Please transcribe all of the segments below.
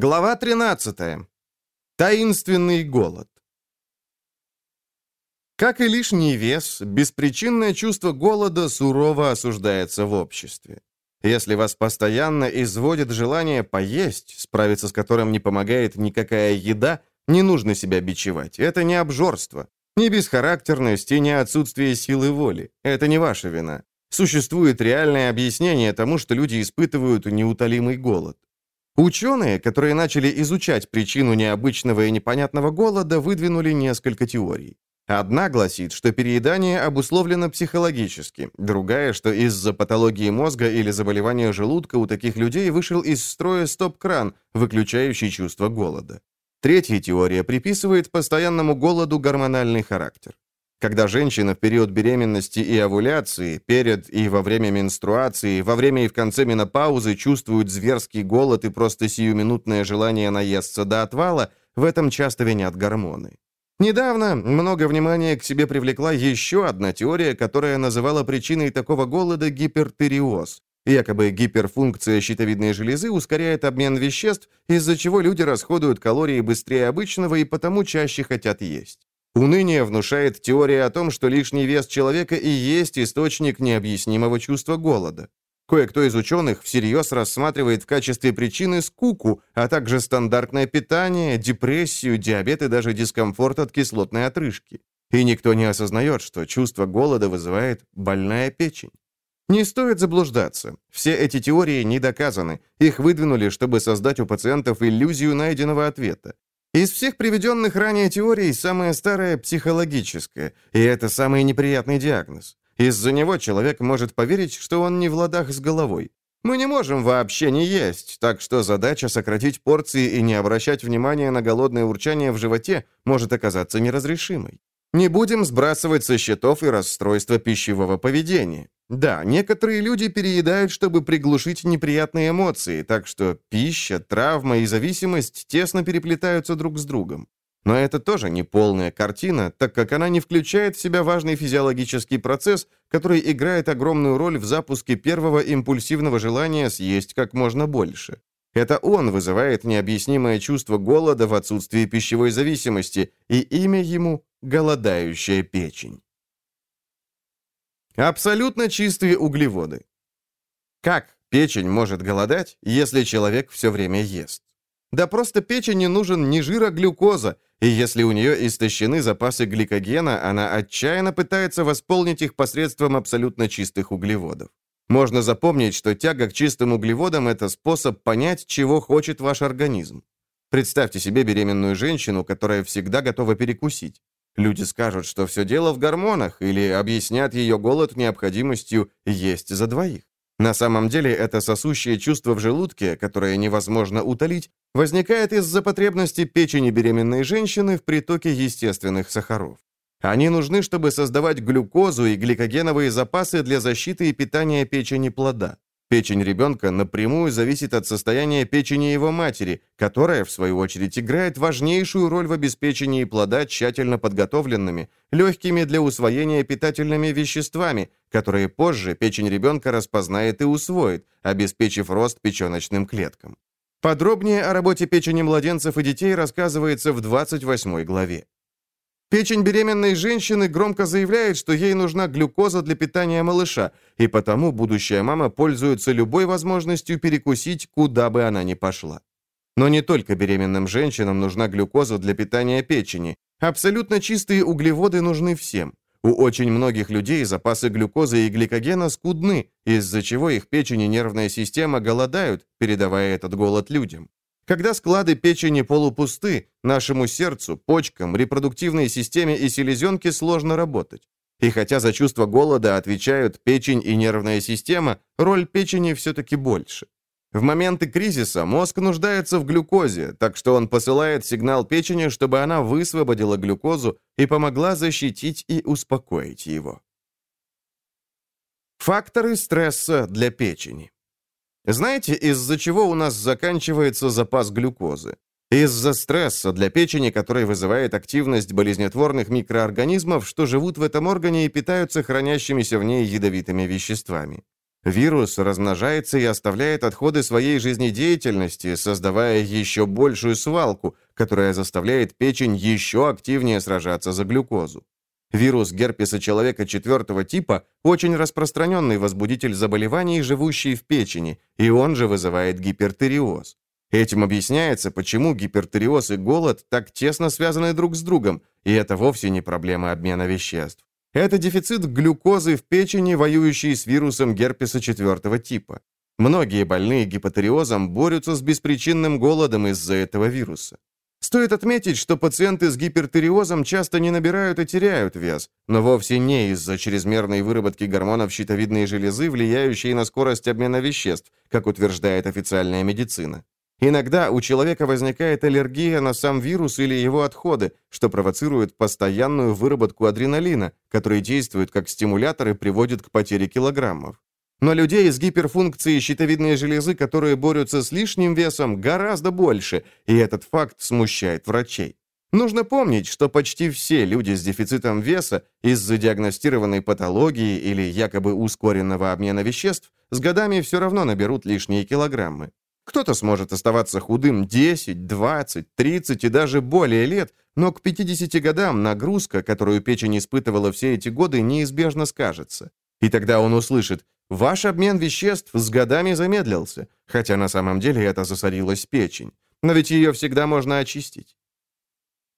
Глава 13. Таинственный голод. Как и лишний вес, беспричинное чувство голода сурово осуждается в обществе. Если вас постоянно изводит желание поесть, справиться с которым не помогает никакая еда, не нужно себя бичевать. Это не обжорство, не бесхарактерность и не отсутствие силы воли. Это не ваша вина. Существует реальное объяснение тому, что люди испытывают неутолимый голод. Ученые, которые начали изучать причину необычного и непонятного голода, выдвинули несколько теорий. Одна гласит, что переедание обусловлено психологически, другая, что из-за патологии мозга или заболевания желудка у таких людей вышел из строя стоп-кран, выключающий чувство голода. Третья теория приписывает постоянному голоду гормональный характер. Когда женщина в период беременности и овуляции, перед и во время менструации, во время и в конце менопаузы чувствуют зверский голод и просто сиюминутное желание наесться до отвала, в этом часто винят гормоны. Недавно много внимания к себе привлекла еще одна теория, которая называла причиной такого голода гипертериоз. Якобы гиперфункция щитовидной железы ускоряет обмен веществ, из-за чего люди расходуют калории быстрее обычного и потому чаще хотят есть. Уныние внушает теория о том, что лишний вес человека и есть источник необъяснимого чувства голода. Кое-кто из ученых всерьез рассматривает в качестве причины скуку, а также стандартное питание, депрессию, диабет и даже дискомфорт от кислотной отрыжки. И никто не осознает, что чувство голода вызывает больная печень. Не стоит заблуждаться. Все эти теории не доказаны. Их выдвинули, чтобы создать у пациентов иллюзию найденного ответа. Из всех приведенных ранее теорий самая старая – психологическая, и это самый неприятный диагноз. Из-за него человек может поверить, что он не в ладах с головой. Мы не можем вообще не есть, так что задача сократить порции и не обращать внимания на голодное урчание в животе может оказаться неразрешимой. Не будем сбрасывать со счетов и расстройства пищевого поведения. Да, некоторые люди переедают, чтобы приглушить неприятные эмоции, так что пища, травма и зависимость тесно переплетаются друг с другом. Но это тоже не полная картина, так как она не включает в себя важный физиологический процесс, который играет огромную роль в запуске первого импульсивного желания съесть как можно больше. Это он вызывает необъяснимое чувство голода в отсутствии пищевой зависимости, и имя ему – голодающая печень. Абсолютно чистые углеводы. Как печень может голодать, если человек все время ест? Да просто печени нужен не жир, а глюкоза, и если у нее истощены запасы гликогена, она отчаянно пытается восполнить их посредством абсолютно чистых углеводов. Можно запомнить, что тяга к чистым углеводам – это способ понять, чего хочет ваш организм. Представьте себе беременную женщину, которая всегда готова перекусить. Люди скажут, что все дело в гормонах, или объяснят ее голод необходимостью есть за двоих. На самом деле это сосущее чувство в желудке, которое невозможно утолить, возникает из-за потребности печени беременной женщины в притоке естественных сахаров. Они нужны, чтобы создавать глюкозу и гликогеновые запасы для защиты и питания печени плода. Печень ребенка напрямую зависит от состояния печени его матери, которая, в свою очередь, играет важнейшую роль в обеспечении плода тщательно подготовленными, легкими для усвоения питательными веществами, которые позже печень ребенка распознает и усвоит, обеспечив рост печеночным клеткам. Подробнее о работе печени младенцев и детей рассказывается в 28 главе. Печень беременной женщины громко заявляет, что ей нужна глюкоза для питания малыша, и потому будущая мама пользуется любой возможностью перекусить, куда бы она ни пошла. Но не только беременным женщинам нужна глюкоза для питания печени. Абсолютно чистые углеводы нужны всем. У очень многих людей запасы глюкозы и гликогена скудны, из-за чего их печень и нервная система голодают, передавая этот голод людям. Когда склады печени полупусты, нашему сердцу, почкам, репродуктивной системе и селезенке сложно работать. И хотя за чувство голода отвечают печень и нервная система, роль печени все-таки больше. В моменты кризиса мозг нуждается в глюкозе, так что он посылает сигнал печени, чтобы она высвободила глюкозу и помогла защитить и успокоить его. Факторы стресса для печени. Знаете, из-за чего у нас заканчивается запас глюкозы? Из-за стресса для печени, который вызывает активность болезнетворных микроорганизмов, что живут в этом органе и питаются хранящимися в ней ядовитыми веществами. Вирус размножается и оставляет отходы своей жизнедеятельности, создавая еще большую свалку, которая заставляет печень еще активнее сражаться за глюкозу. Вирус герпеса человека четвертого типа – очень распространенный возбудитель заболеваний, живущий в печени, и он же вызывает гипертериоз. Этим объясняется, почему гипертериоз и голод так тесно связаны друг с другом, и это вовсе не проблема обмена веществ. Это дефицит глюкозы в печени, воюющий с вирусом герпеса четвертого типа. Многие больные гипотериозом борются с беспричинным голодом из-за этого вируса. Стоит отметить, что пациенты с гипертериозом часто не набирают и теряют вес, но вовсе не из-за чрезмерной выработки гормонов щитовидной железы, влияющей на скорость обмена веществ, как утверждает официальная медицина. Иногда у человека возникает аллергия на сам вирус или его отходы, что провоцирует постоянную выработку адреналина, который действует как стимулятор и приводит к потере килограммов. Но людей с гиперфункцией щитовидной железы, которые борются с лишним весом, гораздо больше, и этот факт смущает врачей. Нужно помнить, что почти все люди с дефицитом веса из-за диагностированной патологии или якобы ускоренного обмена веществ с годами все равно наберут лишние килограммы. Кто-то сможет оставаться худым 10, 20, 30 и даже более лет, но к 50 годам нагрузка, которую печень испытывала все эти годы, неизбежно скажется. И тогда он услышит «Ваш обмен веществ с годами замедлился», хотя на самом деле это засорилась печень. Но ведь ее всегда можно очистить.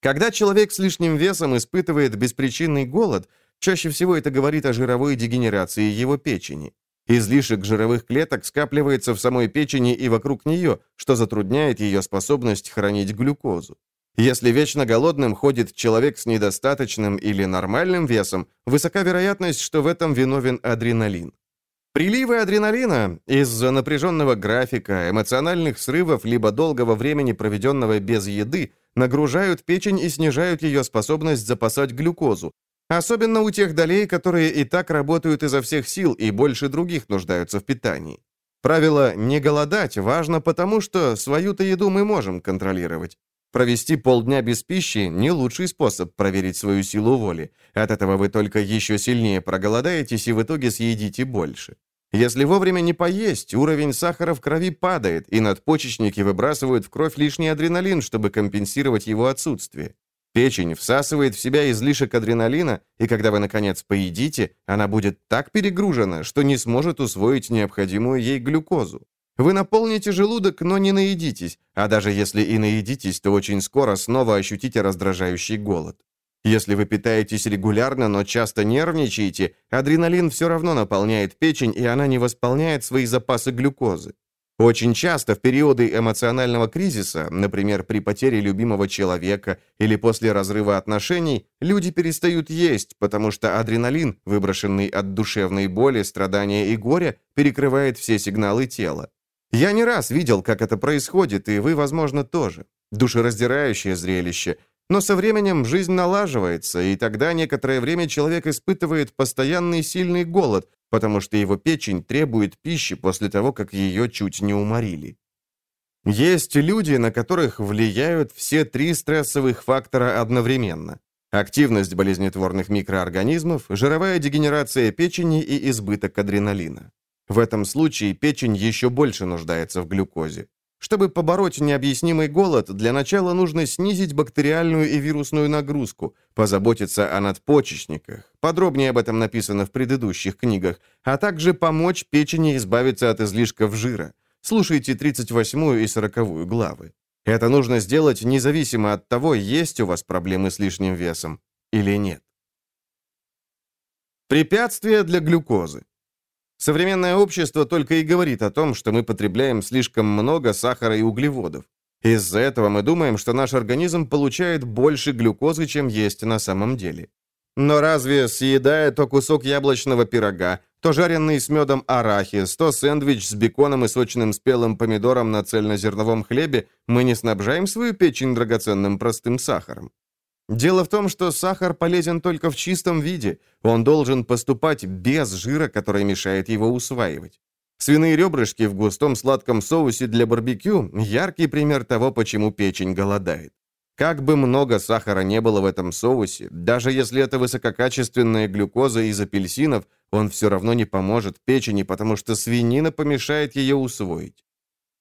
Когда человек с лишним весом испытывает беспричинный голод, чаще всего это говорит о жировой дегенерации его печени. Излишек жировых клеток скапливается в самой печени и вокруг нее, что затрудняет ее способность хранить глюкозу. Если вечно голодным ходит человек с недостаточным или нормальным весом, высока вероятность, что в этом виновен адреналин. Приливы адреналина из-за напряженного графика, эмоциональных срывов либо долгого времени, проведенного без еды, нагружают печень и снижают ее способность запасать глюкозу, Особенно у тех долей, которые и так работают изо всех сил и больше других нуждаются в питании. Правило «не голодать» важно потому, что свою-то еду мы можем контролировать. Провести полдня без пищи – не лучший способ проверить свою силу воли. От этого вы только еще сильнее проголодаетесь и в итоге съедите больше. Если вовремя не поесть, уровень сахара в крови падает, и надпочечники выбрасывают в кровь лишний адреналин, чтобы компенсировать его отсутствие. Печень всасывает в себя излишек адреналина, и когда вы, наконец, поедите, она будет так перегружена, что не сможет усвоить необходимую ей глюкозу. Вы наполните желудок, но не наедитесь, а даже если и наедитесь, то очень скоро снова ощутите раздражающий голод. Если вы питаетесь регулярно, но часто нервничаете, адреналин все равно наполняет печень, и она не восполняет свои запасы глюкозы. Очень часто в периоды эмоционального кризиса, например, при потере любимого человека или после разрыва отношений, люди перестают есть, потому что адреналин, выброшенный от душевной боли, страдания и горя, перекрывает все сигналы тела. Я не раз видел, как это происходит, и вы, возможно, тоже. Душераздирающее зрелище. Но со временем жизнь налаживается, и тогда некоторое время человек испытывает постоянный сильный голод, потому что его печень требует пищи после того, как ее чуть не уморили. Есть люди, на которых влияют все три стрессовых фактора одновременно. Активность болезнетворных микроорганизмов, жировая дегенерация печени и избыток адреналина. В этом случае печень еще больше нуждается в глюкозе. Чтобы побороть необъяснимый голод, для начала нужно снизить бактериальную и вирусную нагрузку, позаботиться о надпочечниках, подробнее об этом написано в предыдущих книгах, а также помочь печени избавиться от излишков жира. Слушайте 38 и 40 главы. Это нужно сделать независимо от того, есть у вас проблемы с лишним весом или нет. Препятствия для глюкозы. Современное общество только и говорит о том, что мы потребляем слишком много сахара и углеводов. Из-за этого мы думаем, что наш организм получает больше глюкозы, чем есть на самом деле. Но разве, съедая то кусок яблочного пирога, то жареный с медом арахис, то сэндвич с беконом и сочным спелым помидором на цельнозерновом хлебе, мы не снабжаем свою печень драгоценным простым сахаром? Дело в том, что сахар полезен только в чистом виде. Он должен поступать без жира, который мешает его усваивать. Свиные ребрышки в густом сладком соусе для барбекю – яркий пример того, почему печень голодает. Как бы много сахара не было в этом соусе, даже если это высококачественная глюкоза из апельсинов, он все равно не поможет печени, потому что свинина помешает ее усвоить.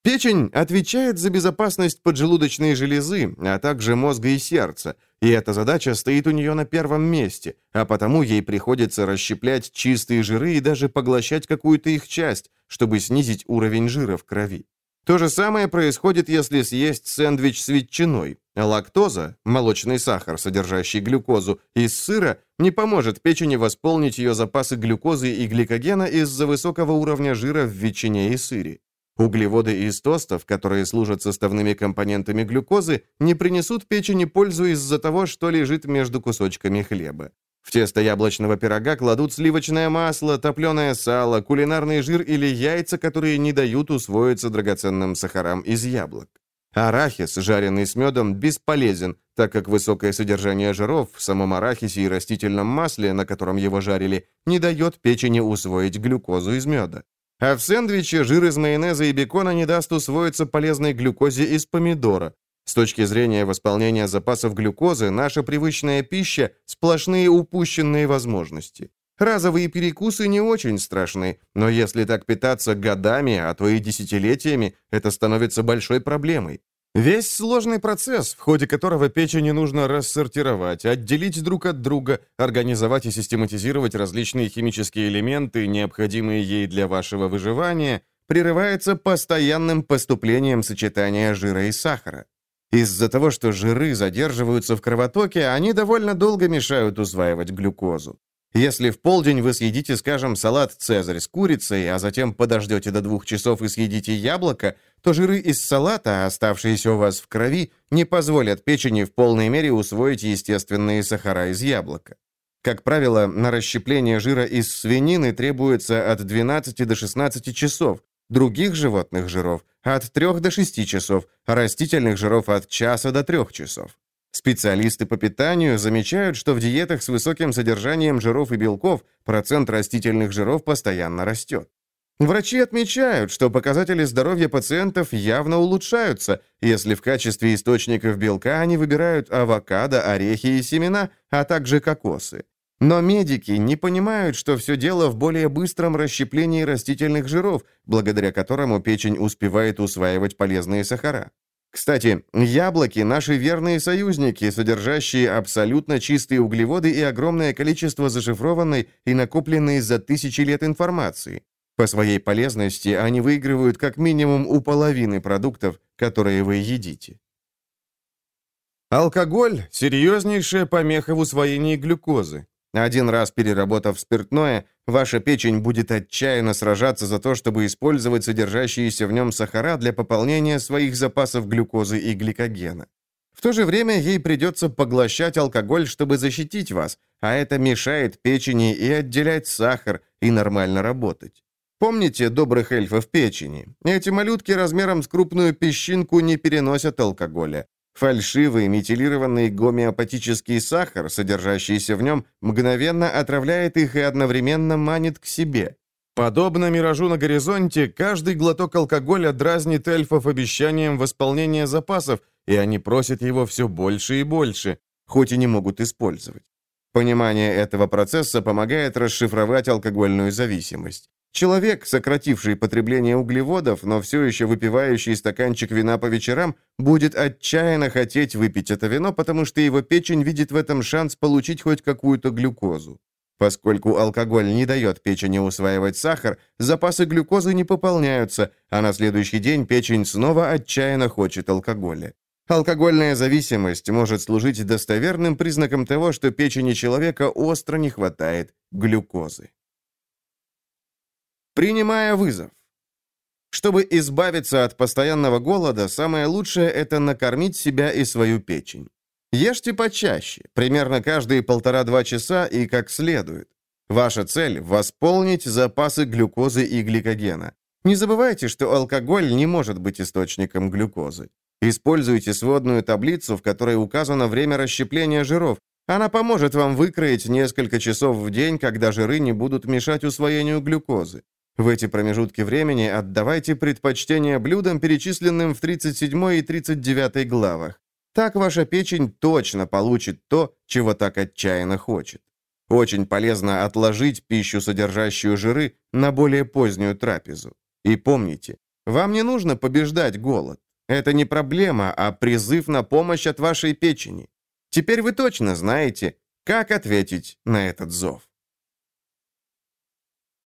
Печень отвечает за безопасность поджелудочной железы, а также мозга и сердца, и эта задача стоит у нее на первом месте, а потому ей приходится расщеплять чистые жиры и даже поглощать какую-то их часть, чтобы снизить уровень жира в крови. То же самое происходит, если съесть сэндвич с ветчиной. Лактоза, молочный сахар, содержащий глюкозу, из сыра не поможет печени восполнить ее запасы глюкозы и гликогена из-за высокого уровня жира в ветчине и сыре. Углеводы из тостов, которые служат составными компонентами глюкозы, не принесут печени пользу из-за того, что лежит между кусочками хлеба. В тесто яблочного пирога кладут сливочное масло, топленое сало, кулинарный жир или яйца, которые не дают усвоиться драгоценным сахарам из яблок. Арахис, жареный с медом, бесполезен, так как высокое содержание жиров в самом арахисе и растительном масле, на котором его жарили, не дает печени усвоить глюкозу из меда. А в сэндвиче жир из майонеза и бекона не даст усвоиться полезной глюкозе из помидора. С точки зрения восполнения запасов глюкозы, наша привычная пища – сплошные упущенные возможности. Разовые перекусы не очень страшны, но если так питаться годами, а то и десятилетиями, это становится большой проблемой. Весь сложный процесс, в ходе которого печени нужно рассортировать, отделить друг от друга, организовать и систематизировать различные химические элементы, необходимые ей для вашего выживания, прерывается постоянным поступлением сочетания жира и сахара. Из-за того, что жиры задерживаются в кровотоке, они довольно долго мешают усваивать глюкозу. Если в полдень вы съедите, скажем, салат «Цезарь» с курицей, а затем подождете до двух часов и съедите яблоко, то жиры из салата, оставшиеся у вас в крови, не позволят печени в полной мере усвоить естественные сахара из яблока. Как правило, на расщепление жира из свинины требуется от 12 до 16 часов, других животных жиров – от 3 до 6 часов, а растительных жиров – от часа до 3 часов. Специалисты по питанию замечают, что в диетах с высоким содержанием жиров и белков процент растительных жиров постоянно растет. Врачи отмечают, что показатели здоровья пациентов явно улучшаются, если в качестве источников белка они выбирают авокадо, орехи и семена, а также кокосы. Но медики не понимают, что все дело в более быстром расщеплении растительных жиров, благодаря которому печень успевает усваивать полезные сахара. Кстати, яблоки – наши верные союзники, содержащие абсолютно чистые углеводы и огромное количество зашифрованной и накопленной за тысячи лет информации. По своей полезности они выигрывают как минимум у половины продуктов, которые вы едите. Алкоголь – серьезнейшая помеха в усвоении глюкозы. Один раз переработав спиртное, ваша печень будет отчаянно сражаться за то, чтобы использовать содержащиеся в нем сахара для пополнения своих запасов глюкозы и гликогена. В то же время ей придется поглощать алкоголь, чтобы защитить вас, а это мешает печени и отделять сахар, и нормально работать. Помните добрых эльфов печени? Эти малютки размером с крупную песчинку не переносят алкоголя. Фальшивый метилированный гомеопатический сахар, содержащийся в нем, мгновенно отравляет их и одновременно манит к себе. Подобно миражу на горизонте, каждый глоток алкоголя дразнит эльфов обещанием восполнения запасов, и они просят его все больше и больше, хоть и не могут использовать. Понимание этого процесса помогает расшифровать алкогольную зависимость. Человек, сокративший потребление углеводов, но все еще выпивающий стаканчик вина по вечерам, будет отчаянно хотеть выпить это вино, потому что его печень видит в этом шанс получить хоть какую-то глюкозу. Поскольку алкоголь не дает печени усваивать сахар, запасы глюкозы не пополняются, а на следующий день печень снова отчаянно хочет алкоголя. Алкогольная зависимость может служить достоверным признаком того, что печени человека остро не хватает глюкозы. Принимая вызов. Чтобы избавиться от постоянного голода, самое лучшее – это накормить себя и свою печень. Ешьте почаще, примерно каждые полтора-два часа и как следует. Ваша цель – восполнить запасы глюкозы и гликогена. Не забывайте, что алкоголь не может быть источником глюкозы. Используйте сводную таблицу, в которой указано время расщепления жиров. Она поможет вам выкроить несколько часов в день, когда жиры не будут мешать усвоению глюкозы. В эти промежутки времени отдавайте предпочтение блюдам, перечисленным в 37 и 39 главах. Так ваша печень точно получит то, чего так отчаянно хочет. Очень полезно отложить пищу, содержащую жиры, на более позднюю трапезу. И помните, вам не нужно побеждать голод. Это не проблема, а призыв на помощь от вашей печени. Теперь вы точно знаете, как ответить на этот зов.